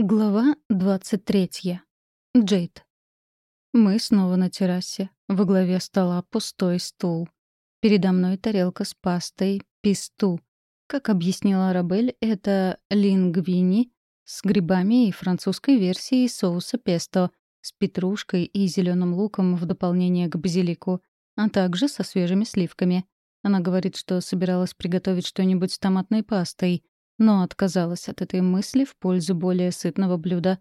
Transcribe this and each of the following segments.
Глава 23. Джейд. Мы снова на террасе. Во главе стола пустой стул. Передо мной тарелка с пастой писту. Как объяснила Арабель, это лингвини с грибами и французской версией соуса песто с петрушкой и зеленым луком в дополнение к базилику, а также со свежими сливками. Она говорит, что собиралась приготовить что-нибудь с томатной пастой — но отказалась от этой мысли в пользу более сытного блюда.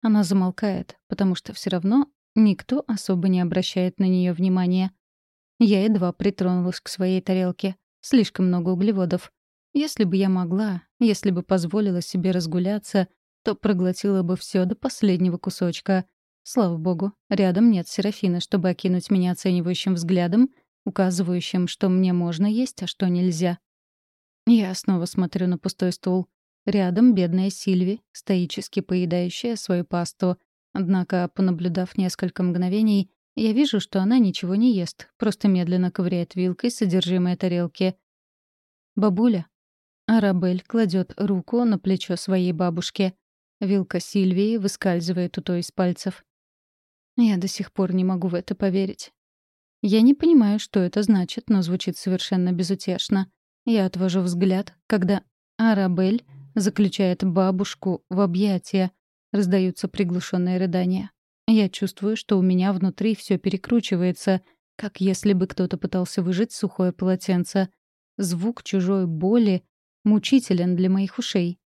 Она замолкает, потому что все равно никто особо не обращает на нее внимания. Я едва притронулась к своей тарелке. Слишком много углеводов. Если бы я могла, если бы позволила себе разгуляться, то проглотила бы все до последнего кусочка. Слава богу, рядом нет Серафины, чтобы окинуть меня оценивающим взглядом, указывающим, что мне можно есть, а что нельзя. Я снова смотрю на пустой стул. Рядом бедная Сильви, стоически поедающая свою пасту. Однако, понаблюдав несколько мгновений, я вижу, что она ничего не ест, просто медленно ковыряет вилкой содержимое тарелки. «Бабуля». Арабель кладет руку на плечо своей бабушки. Вилка Сильвии выскальзывает у той из пальцев. Я до сих пор не могу в это поверить. Я не понимаю, что это значит, но звучит совершенно безутешно. Я отвожу взгляд, когда Арабель заключает бабушку в объятия. Раздаются приглушенные рыдания. Я чувствую, что у меня внутри все перекручивается, как если бы кто-то пытался выжать сухое полотенце. Звук чужой боли мучителен для моих ушей.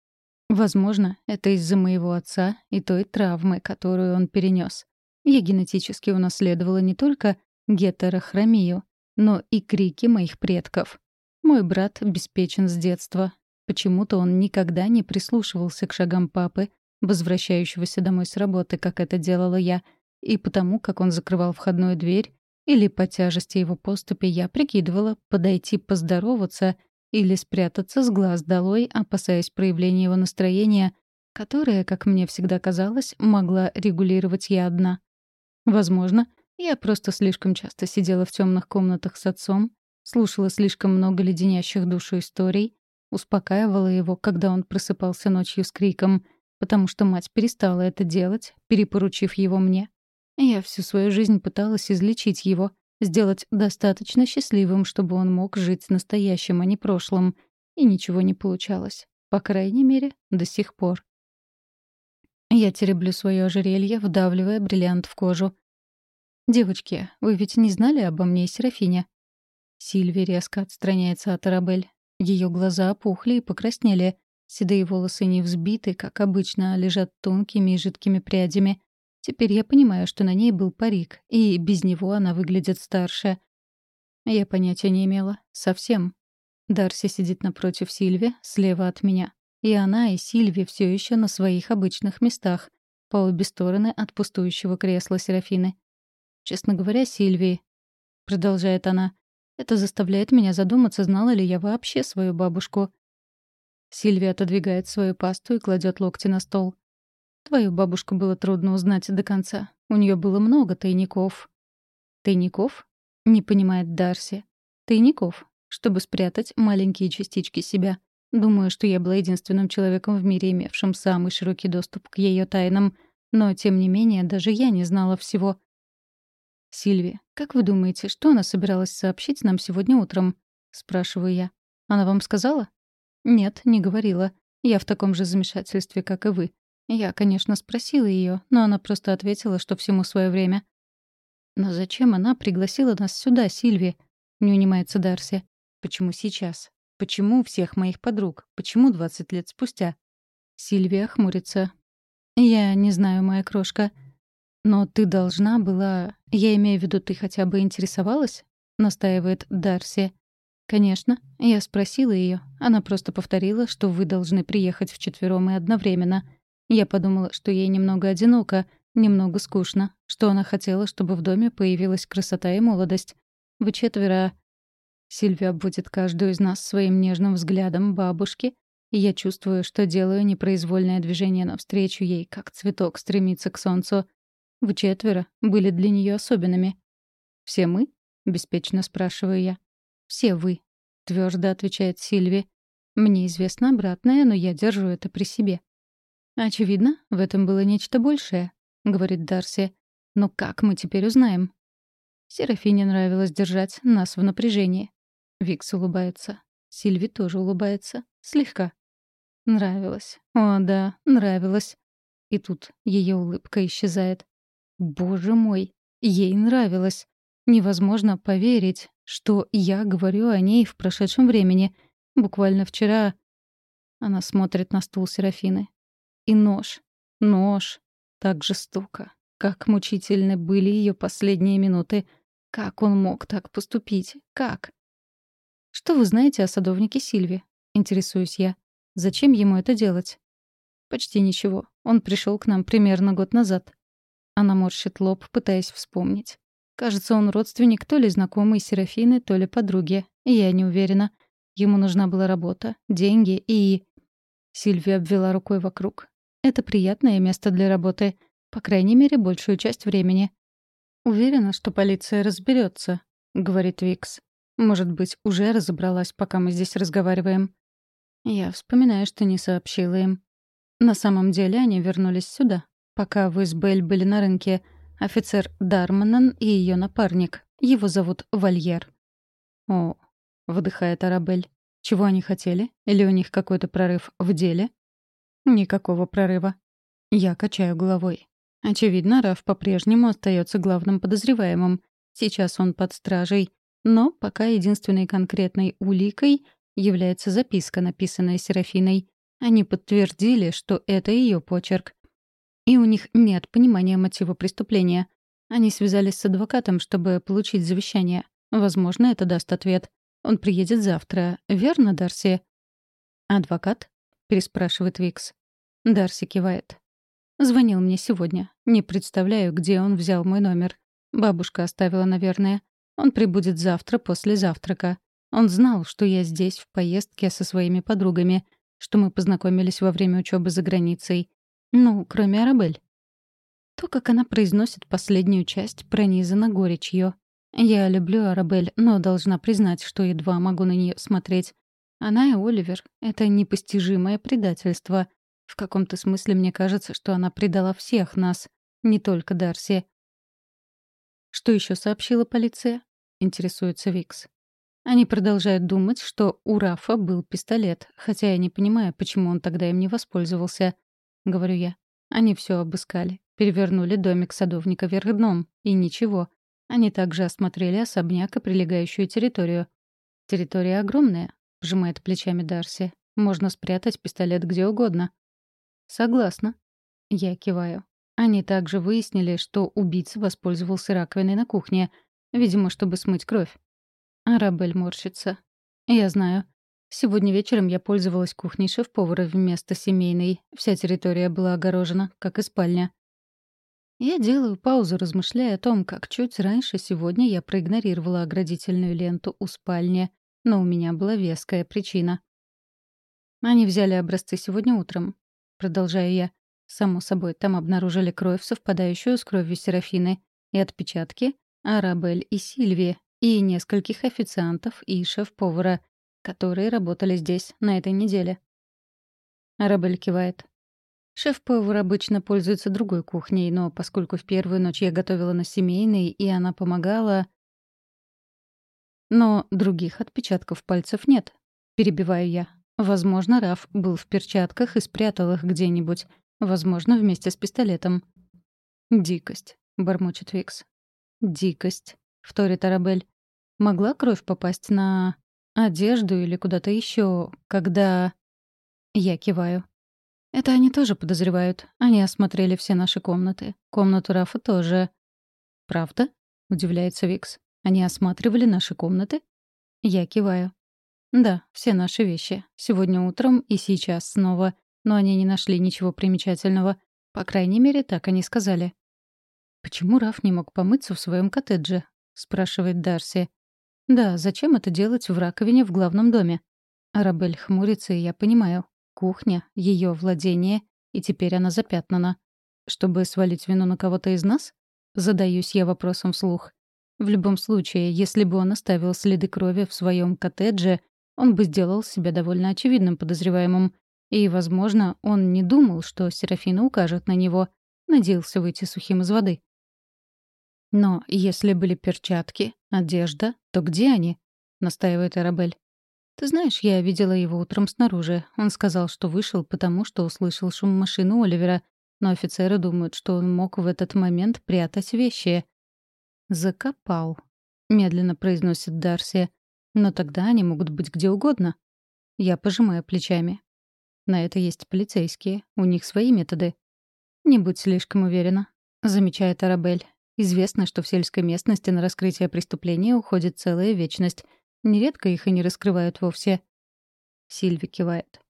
Возможно, это из-за моего отца и той травмы, которую он перенес. Я генетически унаследовала не только гетерохромию, но и крики моих предков. Мой брат обеспечен с детства. Почему-то он никогда не прислушивался к шагам папы, возвращающегося домой с работы, как это делала я, и потому, как он закрывал входную дверь, или по тяжести его поступи я прикидывала подойти поздороваться или спрятаться с глаз долой, опасаясь проявления его настроения, которое, как мне всегда казалось, могла регулировать я одна. Возможно, я просто слишком часто сидела в темных комнатах с отцом, слушала слишком много леденящих душу историй, успокаивала его, когда он просыпался ночью с криком, потому что мать перестала это делать, перепоручив его мне. Я всю свою жизнь пыталась излечить его, сделать достаточно счастливым, чтобы он мог жить настоящим, а не прошлым, и ничего не получалось. По крайней мере, до сих пор. Я тереблю свое ожерелье, вдавливая бриллиант в кожу. «Девочки, вы ведь не знали обо мне и Серафине?» Сильви резко отстраняется от Арабель. Ее глаза опухли и покраснели. Седые волосы не взбиты, как обычно, а лежат тонкими и жидкими прядями. Теперь я понимаю, что на ней был парик, и без него она выглядит старше. Я понятия не имела. Совсем. Дарси сидит напротив Сильви, слева от меня. И она, и Сильви все еще на своих обычных местах, по обе стороны от пустующего кресла Серафины. «Честно говоря, Сильви», — продолжает она, это заставляет меня задуматься, знала ли я вообще свою бабушку. Сильвия отодвигает свою пасту и кладет локти на стол. Твою бабушку было трудно узнать до конца. У нее было много тайников. Тайников? Не понимает Дарси. Тайников, чтобы спрятать маленькие частички себя. Думаю, что я была единственным человеком в мире, имевшим самый широкий доступ к ее тайнам. Но, тем не менее, даже я не знала всего. «Сильви, как вы думаете, что она собиралась сообщить нам сегодня утром?» — спрашиваю я. «Она вам сказала?» «Нет, не говорила. Я в таком же замешательстве, как и вы. Я, конечно, спросила ее, но она просто ответила, что всему свое время». «Но зачем она пригласила нас сюда, Сильви?» — не унимается Дарси. «Почему сейчас? Почему всех моих подруг? Почему 20 лет спустя?» Сильвия хмурится. «Я не знаю, моя крошка. Но ты должна была... Я имею в виду, ты хотя бы интересовалась? Настаивает Дарси. Конечно. Я спросила ее. Она просто повторила, что вы должны приехать вчетвером и одновременно. Я подумала, что ей немного одиноко, немного скучно, что она хотела, чтобы в доме появилась красота и молодость. Вы четверо... Сильвия будет каждую из нас своим нежным взглядом бабушки, и я чувствую, что делаю непроизвольное движение навстречу ей, как цветок стремится к солнцу. Вы четверо были для нее особенными. «Все мы?» — беспечно спрашиваю я. «Все вы», — твердо отвечает Сильви. «Мне известно обратное, но я держу это при себе». «Очевидно, в этом было нечто большее», — говорит Дарси. «Но как мы теперь узнаем?» Серафине нравилось держать нас в напряжении. Викс улыбается. Сильви тоже улыбается. Слегка. Нравилось. О, да, нравилось. И тут ее улыбка исчезает. Боже мой, ей нравилось. Невозможно поверить, что я говорю о ней в прошедшем времени. Буквально вчера... Она смотрит на стул Серафины. И нож. Нож. Так жестоко. Как мучительны были ее последние минуты. Как он мог так поступить? Как? «Что вы знаете о садовнике Сильве?» — интересуюсь я. «Зачем ему это делать?» «Почти ничего. Он пришел к нам примерно год назад». Она морщит лоб, пытаясь вспомнить. Кажется, он родственник то ли знакомый Серафины, то ли подруги. Я не уверена. Ему нужна была работа, деньги и... Сильвия обвела рукой вокруг. Это приятное место для работы. По крайней мере, большую часть времени. «Уверена, что полиция разберется, говорит Викс. «Может быть, уже разобралась, пока мы здесь разговариваем?» Я вспоминаю, что не сообщила им. На самом деле они вернулись сюда. Пока вы с Белль были на рынке, офицер Дарманан и ее напарник. Его зовут Вальер. «О», — выдыхает Арабель. «Чего они хотели? Или у них какой-то прорыв в деле?» Никакого прорыва. Я качаю головой. Очевидно, Раф по-прежнему остается главным подозреваемым. Сейчас он под стражей. Но пока единственной конкретной уликой является записка, написанная Серафиной. Они подтвердили, что это ее почерк. И у них нет понимания мотива преступления. Они связались с адвокатом, чтобы получить завещание. Возможно, это даст ответ. Он приедет завтра. Верно, Дарси? «Адвокат?» — переспрашивает Викс. Дарси кивает. Звонил мне сегодня. Не представляю, где он взял мой номер. Бабушка оставила, наверное. Он прибудет завтра после завтрака. Он знал, что я здесь в поездке со своими подругами, что мы познакомились во время учебы за границей. Ну, кроме Арабель. То, как она произносит последнюю часть, пронизано горечью. Я люблю Арабель, но должна признать, что едва могу на нее смотреть. Она и Оливер — это непостижимое предательство. В каком-то смысле мне кажется, что она предала всех нас, не только Дарси. «Что еще сообщила полиция?» — интересуется Викс. Они продолжают думать, что у Рафа был пистолет, хотя я не понимаю, почему он тогда им не воспользовался. Говорю я. Они все обыскали, перевернули домик садовника вверх дном, и ничего. Они также осмотрели особняк и прилегающую территорию. Территория огромная, — пожимает плечами Дарси. «Можно спрятать пистолет где угодно». «Согласна». Я киваю. Они также выяснили, что убийца воспользовался раковиной на кухне, видимо, чтобы смыть кровь. Арабель морщится. «Я знаю. Сегодня вечером я пользовалась кухней шеф-повара вместо семейной. Вся территория была огорожена, как и спальня. Я делаю паузу, размышляя о том, как чуть раньше сегодня я проигнорировала оградительную ленту у спальни, но у меня была веская причина. Они взяли образцы сегодня утром. Продолжаю я. Само собой, там обнаружили кровь, совпадающую с кровью Серафины, и отпечатки Арабель и Сильвии, и нескольких официантов и шеф-повара, которые работали здесь на этой неделе. Арабель кивает. Шеф-повар обычно пользуется другой кухней, но поскольку в первую ночь я готовила на семейной, и она помогала, но других отпечатков пальцев нет. Перебиваю я. Возможно, Раф был в перчатках и спрятал их где-нибудь. Возможно, вместе с пистолетом. «Дикость», — бормочет Викс. «Дикость», — вторит Арабель. «Могла кровь попасть на одежду или куда-то еще, когда...» Я киваю. Это они тоже подозревают. Они осмотрели все наши комнаты. Комнату Рафа тоже. «Правда?» — удивляется Викс. Они осматривали наши комнаты? Я киваю. Да, все наши вещи. Сегодня утром и сейчас снова. Но они не нашли ничего примечательного. По крайней мере, так они сказали. «Почему Раф не мог помыться в своем коттедже?» — спрашивает Дарси. «Да, зачем это делать в раковине в главном доме?» Арабель хмурится, и я понимаю. Кухня — ее владение, и теперь она запятнана. Чтобы свалить вину на кого-то из нас? Задаюсь я вопросом вслух. В любом случае, если бы он оставил следы крови в своем коттедже, он бы сделал себя довольно очевидным подозреваемым. И, возможно, он не думал, что Серафина укажет на него, надеялся выйти сухим из воды. «Но если были перчатки, одежда, то где они?» — настаивает Арабель. «Ты знаешь, я видела его утром снаружи. Он сказал, что вышел, потому что услышал шум машины Оливера, но офицеры думают, что он мог в этот момент прятать вещи». «Закопал», — медленно произносит Дарси. «Но тогда они могут быть где угодно». Я пожимаю плечами. На это есть полицейские, у них свои методы. «Не будь слишком уверена», — замечает Арабель. Известно, что в сельской местности на раскрытие преступления уходит целая вечность. Нередко их и не раскрывают вовсе. Сильви кивает.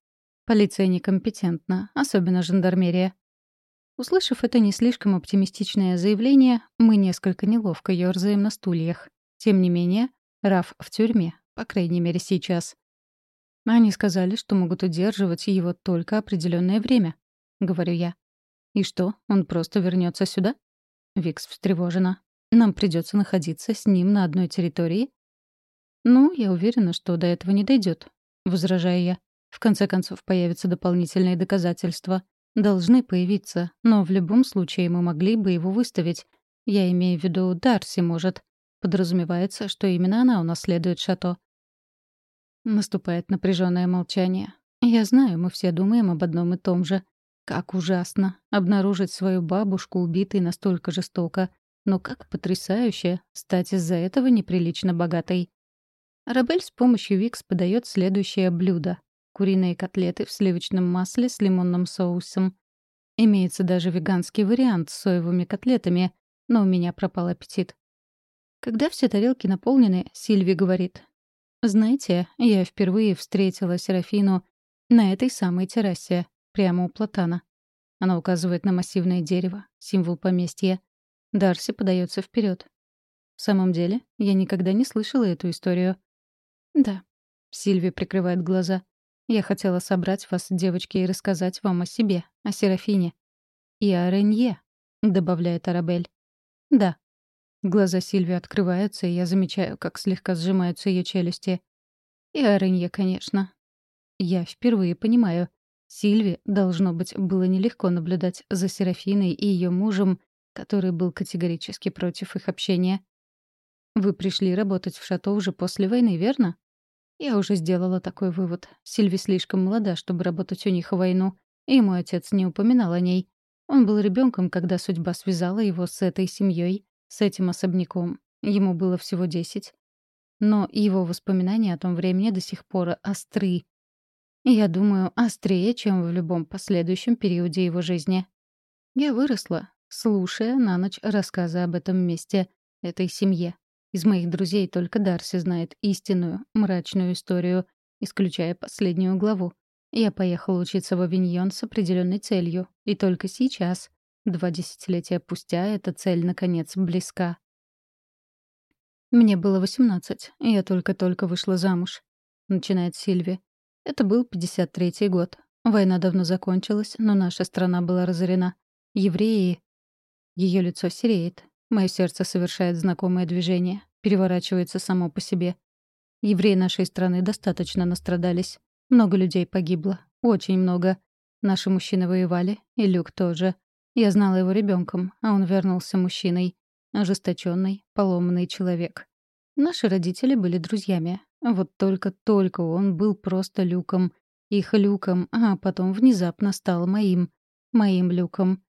Полиция некомпетентна, особенно жандармерия. Услышав это не слишком оптимистичное заявление, мы несколько неловко ёрзаем на стульях. Тем не менее, Раф в тюрьме, по крайней мере сейчас. Они сказали, что могут удерживать его только определенное время, говорю я. И что, он просто вернется сюда? Викс встревожена. Нам придется находиться с ним на одной территории? Ну, я уверена, что до этого не дойдет, возражаю я. В конце концов, появятся дополнительные доказательства. Должны появиться, но в любом случае мы могли бы его выставить. Я имею в виду, Дарси может. Подразумевается, что именно она унаследует шато. Наступает напряженное молчание. Я знаю, мы все думаем об одном и том же. Как ужасно обнаружить свою бабушку убитой настолько жестоко, но как потрясающе стать из-за этого неприлично богатой. Рабель с помощью Викс подает следующее блюдо — куриные котлеты в сливочном масле с лимонным соусом. Имеется даже веганский вариант с соевыми котлетами, но у меня пропал аппетит. Когда все тарелки наполнены, Сильви говорит. «Знаете, я впервые встретила Серафину на этой самой террасе прямо у платана. Она указывает на массивное дерево, символ поместья. Дарси подается вперед. В самом деле, я никогда не слышала эту историю. Да. Сильви прикрывает глаза. Я хотела собрать вас, девочки, и рассказать вам о себе, о Серафине. И о Ренье, добавляет Арабель. Да. Глаза Сильви открываются, и я замечаю, как слегка сжимаются ее челюсти. И о Ренье, конечно. Я впервые понимаю, Сильве, должно быть, было нелегко наблюдать за Серафиной и ее мужем, который был категорически против их общения. «Вы пришли работать в шато уже после войны, верно?» Я уже сделала такой вывод. Сильви слишком молода, чтобы работать у них в войну, и мой отец не упоминал о ней. Он был ребенком, когда судьба связала его с этой семьей, с этим особняком. Ему было всего десять. Но его воспоминания о том времени до сих пор остры, я думаю, острее, чем в любом последующем периоде его жизни. Я выросла, слушая на ночь рассказы об этом месте, этой семье. Из моих друзей только Дарси знает истинную, мрачную историю, исключая последнюю главу. Я поехала учиться в Авиньон с определенной целью, и только сейчас, два десятилетия спустя, эта цель, наконец, близка. Мне было восемнадцать, я только-только вышла замуж. Начинает Сильви. Это был 53-й год. Война давно закончилась, но наша страна была разорена. Евреи... Ее лицо сереет. Мое сердце совершает знакомое движение. Переворачивается само по себе. Евреи нашей страны достаточно настрадались. Много людей погибло. Очень много. Наши мужчины воевали, и Люк тоже. Я знала его ребенком, а он вернулся мужчиной. Ожесточенный, поломанный человек. Наши родители были друзьями, вот только-только он был просто люком. Их люком, а потом внезапно стал моим. Моим люком.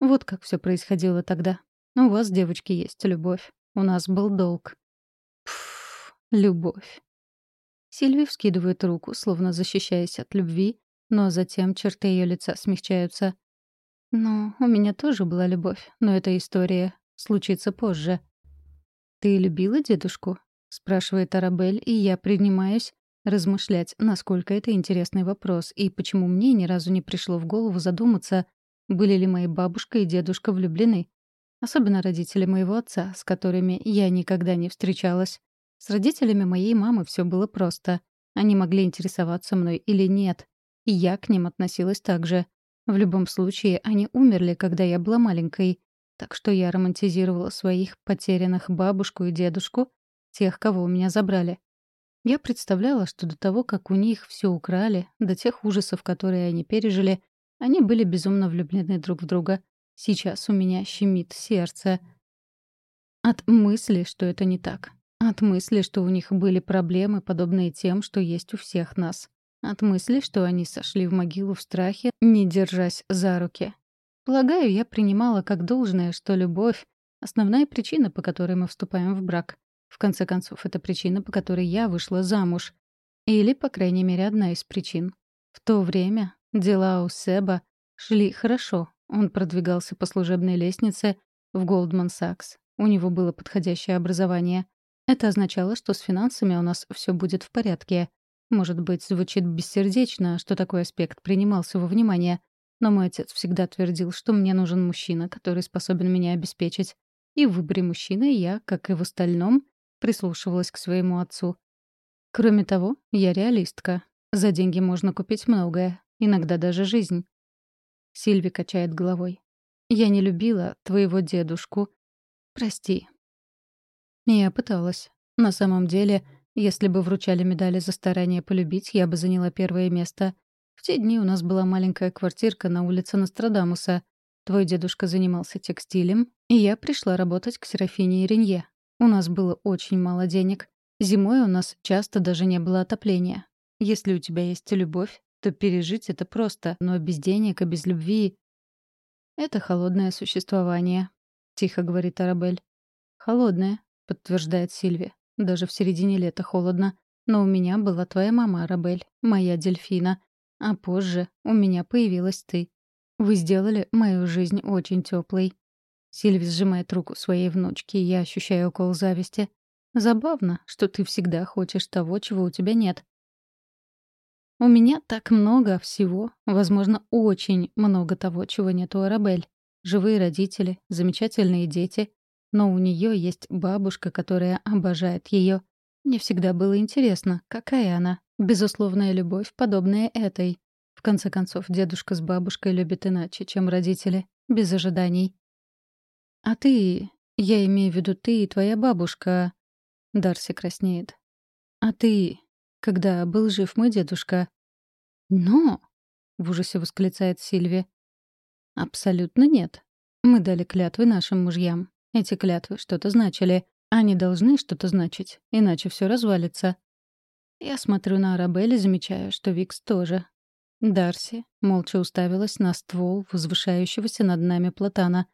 Вот как все происходило тогда. У вас, девочки, есть любовь. У нас был долг. Пф, любовь. Сильви вскидывает руку, словно защищаясь от любви, но затем черты ее лица смягчаются. «Ну, у меня тоже была любовь, но эта история случится позже». «Ты любила дедушку?» — спрашивает Арабель, и я принимаюсь размышлять, насколько это интересный вопрос, и почему мне ни разу не пришло в голову задуматься, были ли мои бабушка и дедушка влюблены. Особенно родители моего отца, с которыми я никогда не встречалась. С родителями моей мамы все было просто. Они могли интересоваться мной или нет. И я к ним относилась так же. В любом случае, они умерли, когда я была маленькой. Так что я романтизировала своих потерянных бабушку и дедушку тех, кого у меня забрали. Я представляла, что до того, как у них все украли, до тех ужасов, которые они пережили, они были безумно влюблены друг в друга. Сейчас у меня щемит сердце. От мысли, что это не так. От мысли, что у них были проблемы, подобные тем, что есть у всех нас. От мысли, что они сошли в могилу в страхе, не держась за руки. Полагаю, я принимала как должное, что любовь — основная причина, по которой мы вступаем в брак. В конце концов, это причина, по которой я вышла замуж. Или, по крайней мере, одна из причин. В то время дела у Себа шли хорошо. Он продвигался по служебной лестнице в Goldman Sachs. У него было подходящее образование. Это означало, что с финансами у нас все будет в порядке. Может быть, звучит бессердечно, что такой аспект принимался во внимание, но мой отец всегда твердил, что мне нужен мужчина, который способен меня обеспечить. И в выборе мужчины я, как и в остальном, прислушивалась к своему отцу. Кроме того, я реалистка. За деньги можно купить многое, иногда даже жизнь. Сильви качает головой. Я не любила твоего дедушку. Прости. Я пыталась. На самом деле, если бы вручали медали за старание полюбить, я бы заняла первое место. В те дни у нас была маленькая квартирка на улице Нострадамуса. Твой дедушка занимался текстилем, и я пришла работать к Серафине и Ренье. У нас было очень мало денег. Зимой у нас часто даже не было отопления. Если у тебя есть любовь, то пережить это просто, но без денег и без любви — это холодное существование, — тихо говорит Арабель. «Холодное», — подтверждает Сильви. «Даже в середине лета холодно. Но у меня была твоя мама, Арабель, моя дельфина. А позже у меня появилась ты. Вы сделали мою жизнь очень теплой. Сильви сжимает руку своей внучки, и я ощущаю укол зависти. Забавно, что ты всегда хочешь того, чего у тебя нет. У меня так много всего, возможно, очень много того, чего нет у Арабель. Живые родители, замечательные дети. Но у нее есть бабушка, которая обожает ее. Мне всегда было интересно, какая она. Безусловная любовь, подобная этой. В конце концов, дедушка с бабушкой любят иначе, чем родители, без ожиданий. «А ты... Я имею в виду ты и твоя бабушка...» Дарси краснеет. «А ты... Когда был жив мой дедушка...» «Но...» — в ужасе восклицает Сильви. «Абсолютно нет. Мы дали клятвы нашим мужьям. Эти клятвы что-то значили. Они должны что-то значить, иначе все развалится». Я смотрю на Арабель и замечаю, что Викс тоже. Дарси молча уставилась на ствол возвышающегося над нами платана.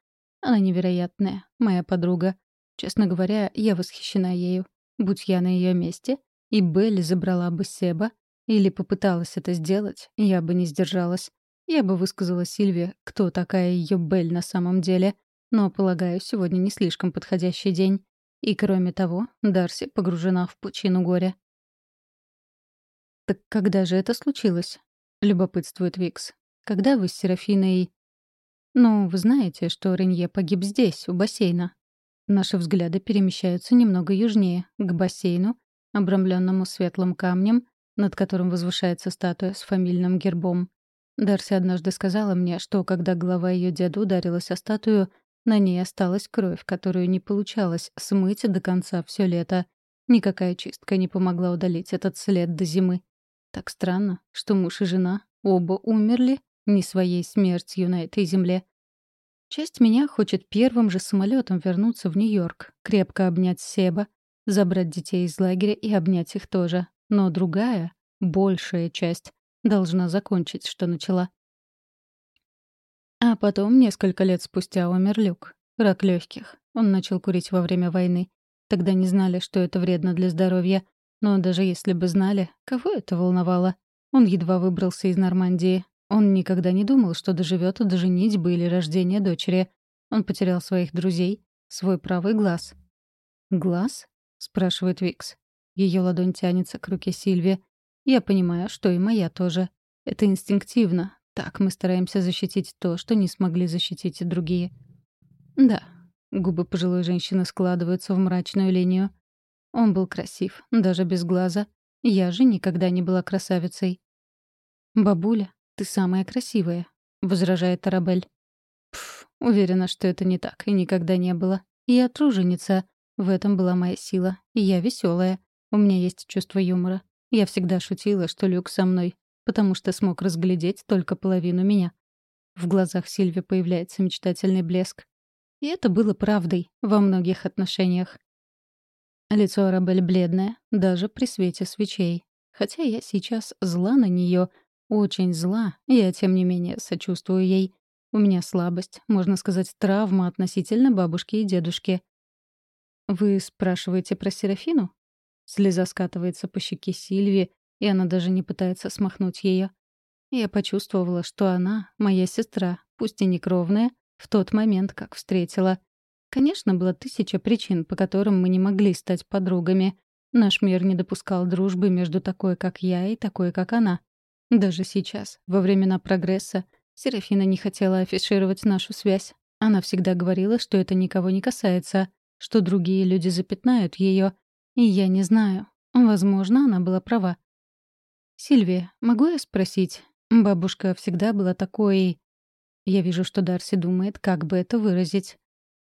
Она невероятная, моя подруга. Честно говоря, я восхищена ею. Будь я на ее месте, и Белли забрала бы Себа, или попыталась это сделать, я бы не сдержалась. Я бы высказала Сильве, кто такая ее Белль на самом деле. Но, полагаю, сегодня не слишком подходящий день. И, кроме того, Дарси погружена в пучину горя. «Так когда же это случилось?» — любопытствует Викс. «Когда вы с Серафиной...» «Ну, вы знаете, что Ренье погиб здесь, у бассейна». Наши взгляды перемещаются немного южнее, к бассейну, обрамленному светлым камнем, над которым возвышается статуя с фамильным гербом. Дарси однажды сказала мне, что когда голова ее деда ударилась о статую, на ней осталась кровь, которую не получалось смыть до конца все лето. Никакая чистка не помогла удалить этот след до зимы. Так странно, что муж и жена оба умерли не своей смертью на этой земле. Часть меня хочет первым же самолетом вернуться в Нью-Йорк, крепко обнять Себа, забрать детей из лагеря и обнять их тоже. Но другая, большая часть, должна закончить, что начала. А потом, несколько лет спустя, умер Люк. Рак легких. Он начал курить во время войны. Тогда не знали, что это вредно для здоровья. Но даже если бы знали, кого это волновало? Он едва выбрался из Нормандии, он никогда не думал, что доживет до женитьбы или рождения дочери. Он потерял своих друзей, свой правый глаз. «Глаз?» — спрашивает Викс. Ее ладонь тянется к руке Сильви. Я понимаю, что и моя тоже. Это инстинктивно. Так мы стараемся защитить то, что не смогли защитить другие. Да, губы пожилой женщины складываются в мрачную линию. Он был красив, даже без глаза. Я же никогда не была красавицей. «Бабуля, ты самая красивая», — возражает Тарабель. Пф, уверена, что это не так и никогда не было. Я труженица. В этом была моя сила. И я веселая. У меня есть чувство юмора. Я всегда шутила, что Люк со мной, потому что смог разглядеть только половину меня. В глазах Сильви появляется мечтательный блеск. И это было правдой во многих отношениях. Лицо Арабель бледное, даже при свете свечей. Хотя я сейчас зла на нее, очень зла, я, тем не менее, сочувствую ей. У меня слабость, можно сказать, травма относительно бабушки и дедушки. «Вы спрашиваете про Серафину?» Слеза скатывается по щеке Сильви, и она даже не пытается смахнуть ее. Я почувствовала, что она — моя сестра, пусть и не кровная, в тот момент, как встретила. Конечно, было тысяча причин, по которым мы не могли стать подругами. Наш мир не допускал дружбы между такой, как я, и такой, как она. Даже сейчас, во времена прогресса, Серафина не хотела афишировать нашу связь. Она всегда говорила, что это никого не касается, что другие люди запятнают ее. И я не знаю. Возможно, она была права. «Сильвия, могу я спросить? Бабушка всегда была такой...» Я вижу, что Дарси думает, как бы это выразить.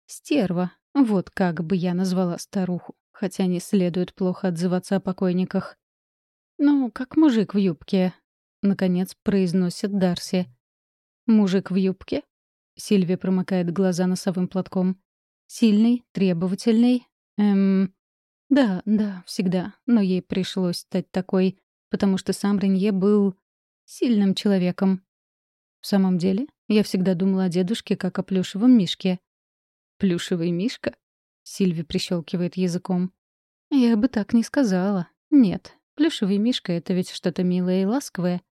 «Стерва. Вот как бы я назвала старуху. Хотя не следует плохо отзываться о покойниках». «Ну, как мужик в юбке», — наконец произносит Дарси. «Мужик в юбке?» Сильвия промыкает глаза носовым платком. «Сильный, требовательный. Эм... Да, да, всегда. Но ей пришлось стать такой, потому что сам Ренье был сильным человеком. В самом деле, я всегда думала о дедушке как о плюшевом мишке. «Плюшевый мишка?» — Сильви прищелкивает языком. «Я бы так не сказала. Нет, плюшевый мишка — это ведь что-то милое и ласковое».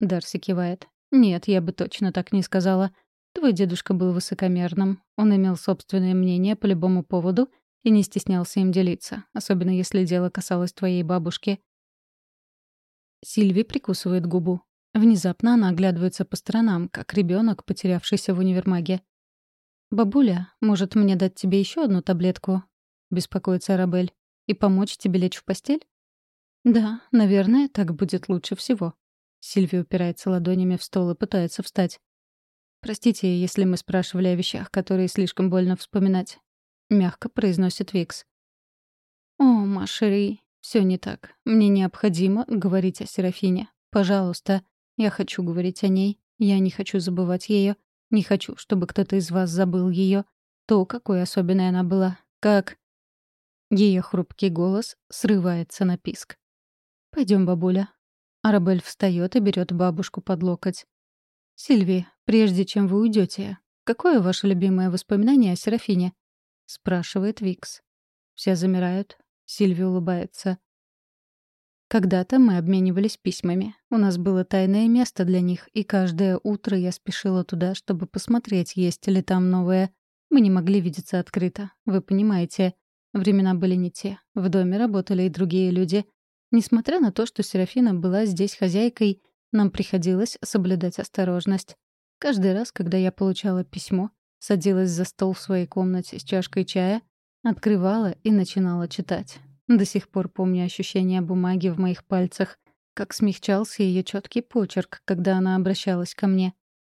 Дарси кивает. «Нет, я бы точно так не сказала. Твой дедушка был высокомерным. Он имел собственное мнение по любому поводу и не стеснялся им делиться, особенно если дело касалось твоей бабушки». Сильви прикусывает губу. Внезапно она оглядывается по сторонам, как ребенок, потерявшийся в универмаге. «Бабуля, может, мне дать тебе еще одну таблетку?» — беспокоится Арабель. «И помочь тебе лечь в постель?» «Да, наверное, так будет лучше всего». Сильвия упирается ладонями в стол и пытается встать. «Простите, если мы спрашивали о вещах, которые слишком больно вспоминать», — мягко произносит Викс. «О, Машери, все не так. Мне необходимо говорить о Серафине. Пожалуйста, я хочу говорить о ней. Я не хочу забывать ее. Не хочу, чтобы кто-то из вас забыл ее. То, какой особенной она была. Как... Ее хрупкий голос срывается на писк. Пойдем, бабуля. Арабель встает и берет бабушку под локоть. Сильви, прежде чем вы уйдете, какое ваше любимое воспоминание о Серафине? спрашивает Викс. Все замирают. Сильви улыбается. Когда-то мы обменивались письмами. У нас было тайное место для них, и каждое утро я спешила туда, чтобы посмотреть, есть ли там новое. Мы не могли видеться открыто. Вы понимаете, времена были не те. В доме работали и другие люди. Несмотря на то, что Серафина была здесь хозяйкой, нам приходилось соблюдать осторожность. Каждый раз, когда я получала письмо, садилась за стол в своей комнате с чашкой чая, открывала и начинала читать. До сих пор помню ощущение бумаги в моих пальцах, как смягчался ее четкий почерк, когда она обращалась ко мне.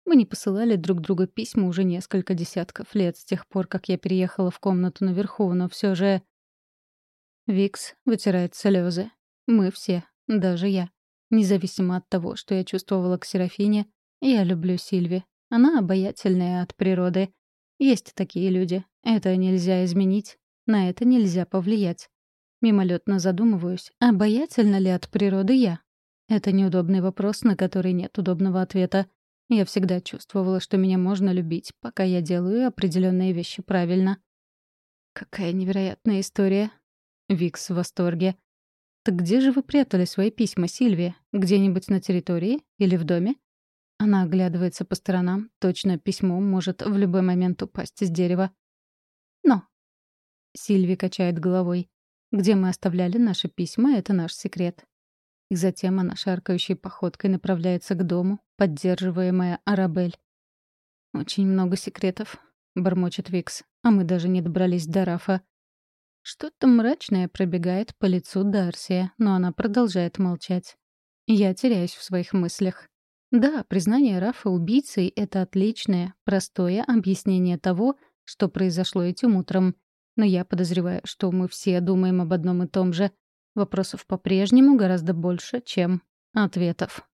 Мы не посылали друг другу письма уже несколько десятков лет с тех пор, как я переехала в комнату наверху, но все же... Викс вытирает слезы. Мы все, даже я. Независимо от того, что я чувствовала к Серафине, я люблю Сильви. Она обаятельная от природы. Есть такие люди. Это нельзя изменить. На это нельзя повлиять. Мимолетно задумываюсь, обаятельна ли от природы я? Это неудобный вопрос, на который нет удобного ответа. Я всегда чувствовала, что меня можно любить, пока я делаю определенные вещи правильно. Какая невероятная история. Викс в восторге. Так где же вы прятали свои письма, Сильвия? Где-нибудь на территории или в доме? Она оглядывается по сторонам. Точно письмо может в любой момент упасть с дерева. Но. Сильви качает головой. Где мы оставляли наши письма, это наш секрет. И затем она шаркающей походкой направляется к дому, поддерживаемая Арабель. «Очень много секретов», — бормочет Викс, а мы даже не добрались до Рафа. Что-то мрачное пробегает по лицу Дарсия, но она продолжает молчать. Я теряюсь в своих мыслях. Да, признание Рафа убийцей — это отличное, простое объяснение того, что произошло этим утром. Но я подозреваю, что мы все думаем об одном и том же. Вопросов по-прежнему гораздо больше, чем ответов.